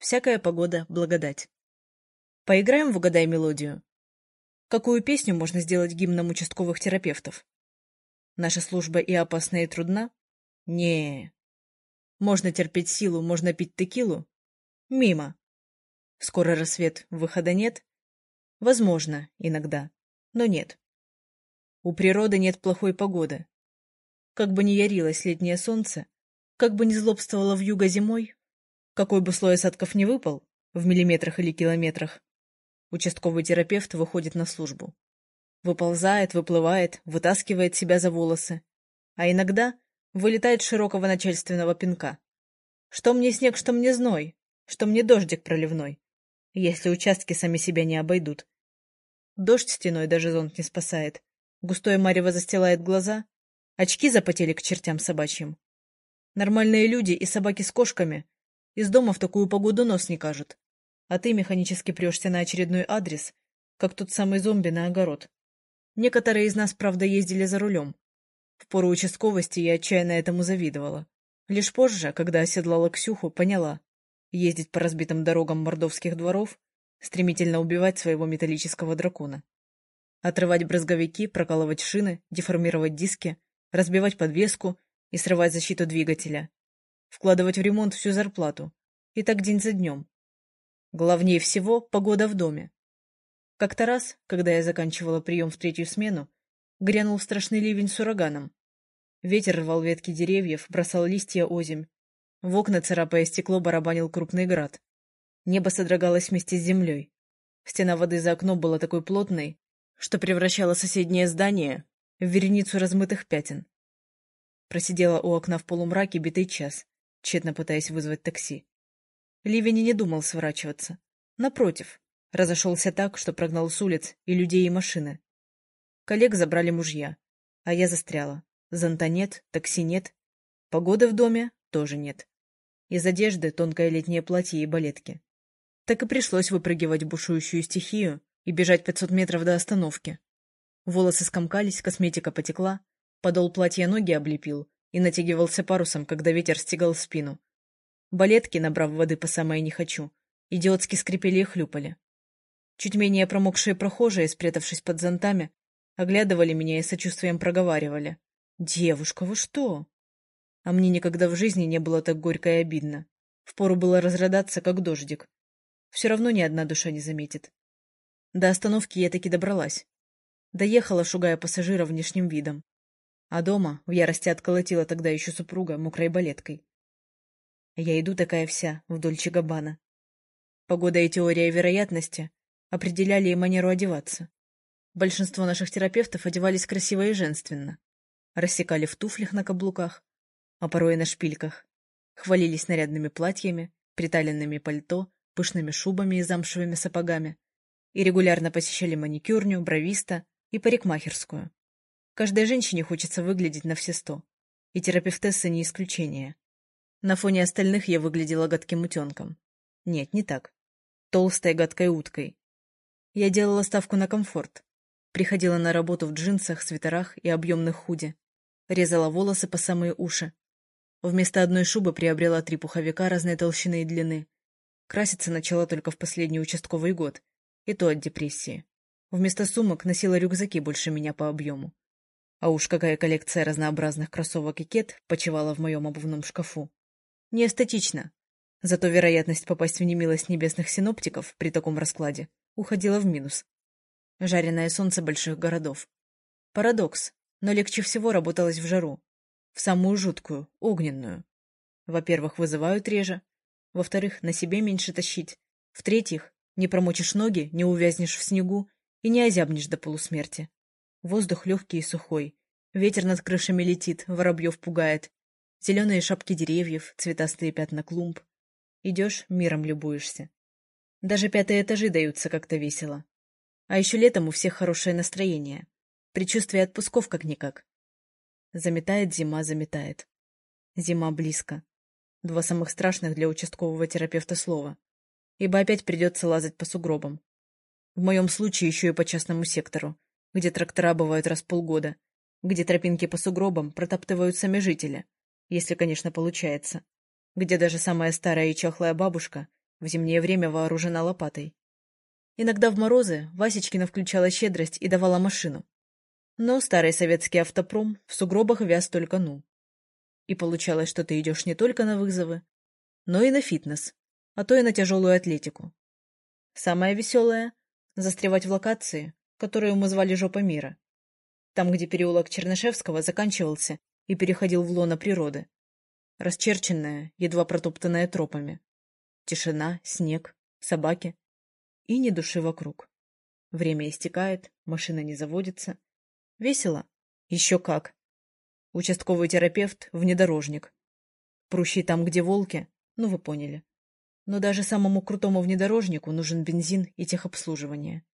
Всякая погода — благодать. Поиграем в «Угадай мелодию». Какую песню можно сделать гимном участковых терапевтов? Наша служба и опасна, и трудна? не Можно терпеть силу, можно пить текилу? Мимо. Скоро рассвет, выхода нет? Возможно, иногда, но нет. У природы нет плохой погоды. Как бы ни ярилось летнее солнце, как бы ни злобствовало в юго зимой, какой бы слой осадков не выпал, в миллиметрах или километрах, участковый терапевт выходит на службу. Выползает, выплывает, вытаскивает себя за волосы. А иногда вылетает широкого начальственного пинка. Что мне снег, что мне зной, что мне дождик проливной, если участки сами себя не обойдут. Дождь стеной даже зонт не спасает. Густое марево застилает глаза. Очки запотели к чертям собачьим. Нормальные люди и собаки с кошками из дома в такую погоду нос не кажут. А ты механически прешься на очередной адрес, как тот самый зомби на огород. Некоторые из нас, правда, ездили за рулем. В пору участковости я отчаянно этому завидовала. Лишь позже, когда оседлала Ксюху, поняла. Ездить по разбитым дорогам мордовских дворов, стремительно убивать своего металлического дракона. Отрывать брызговики, прокалывать шины, деформировать диски, разбивать подвеску и срывать защиту двигателя. Вкладывать в ремонт всю зарплату. И так день за днем. Главнее всего — погода в доме. Как-то раз, когда я заканчивала прием в третью смену, грянул страшный ливень с ураганом. Ветер рвал ветки деревьев, бросал листья озимь. В окна, царапая стекло, барабанил крупный град. Небо содрогалось вместе с землей. Стена воды за окном была такой плотной, что превращала соседнее здание в вереницу размытых пятен. Просидела у окна в полумраке битый час, тщетно пытаясь вызвать такси. Ливень не думал сворачиваться. Напротив, разошелся так, что прогнал с улиц и людей, и машины. Коллег забрали мужья, а я застряла. Зонта нет, такси нет, погоды в доме тоже нет. Из одежды тонкое летнее платье и балетки. Так и пришлось выпрыгивать в бушующую стихию и бежать пятьсот метров до остановки. Волосы скомкались, косметика потекла, подол платья ноги облепил, и натягивался парусом, когда ветер стегал спину. Балетки, набрав воды по самое не хочу, идиотски скрипели и хлюпали. Чуть менее промокшие прохожие, спрятавшись под зонтами, оглядывали меня и сочувствием проговаривали. «Девушка, вы что?» А мне никогда в жизни не было так горько и обидно. Впору было разрыдаться, как дождик. Все равно ни одна душа не заметит. До остановки я таки добралась. Доехала, шугая пассажира внешним видом. А дома в ярости отколотила тогда еще супруга мокрой балеткой. Я иду такая вся, вдоль Чагабана. Погода и теория вероятности определяли и манеру одеваться. Большинство наших терапевтов одевались красиво и женственно. Рассекали в туфлях на каблуках, а порой и на шпильках. Хвалились нарядными платьями, приталенными пальто, пышными шубами и замшевыми сапогами. И регулярно посещали маникюрню, бровиста и парикмахерскую. Каждой женщине хочется выглядеть на все сто. И терапевтесса не исключение. На фоне остальных я выглядела гадким утенком. Нет, не так. Толстой гадкой уткой. Я делала ставку на комфорт. Приходила на работу в джинсах, свитерах и объемных худи. Резала волосы по самые уши. Вместо одной шубы приобрела три пуховика разной толщины и длины. Краситься начала только в последний участковый год. И то от депрессии. Вместо сумок носила рюкзаки больше меня по объему. А уж какая коллекция разнообразных кроссовок и кет почивала в моем обувном шкафу. Не эстетично. Зато вероятность попасть в немилость небесных синоптиков при таком раскладе уходила в минус. Жареное солнце больших городов. Парадокс, но легче всего работалось в жару. В самую жуткую, огненную. Во-первых, вызывают реже. Во-вторых, на себе меньше тащить. В-третьих, не промочишь ноги, не увязнешь в снегу и не озябнешь до полусмерти. Воздух легкий и сухой. Ветер над крышами летит, воробьев пугает. Зеленые шапки деревьев, цветастые пятна клумб. Идешь, миром любуешься. Даже пятые этажи даются как-то весело. А еще летом у всех хорошее настроение. Предчувствие отпусков как-никак. Заметает зима, заметает. Зима близко. Два самых страшных для участкового терапевта слова. Ибо опять придется лазать по сугробам. В моем случае еще и по частному сектору, где трактора бывают раз в полгода, где тропинки по сугробам протаптывают сами жители, если, конечно, получается, где даже самая старая и чахлая бабушка В зимнее время вооружена лопатой. Иногда в морозы Васечкина включала щедрость и давала машину. Но старый советский автопром в сугробах вяз только ну. И получалось, что ты идешь не только на вызовы, но и на фитнес, а то и на тяжелую атлетику. Самое веселое — застревать в локации, которую мы звали «Жопа мира». Там, где переулок Чернышевского заканчивался и переходил в лоно природы. Расчерченная, едва протоптанная тропами. Тишина, снег, собаки и ни души вокруг. Время истекает, машина не заводится. Весело? Еще как. Участковый терапевт — внедорожник. Прущий там, где волки, ну вы поняли. Но даже самому крутому внедорожнику нужен бензин и техобслуживание.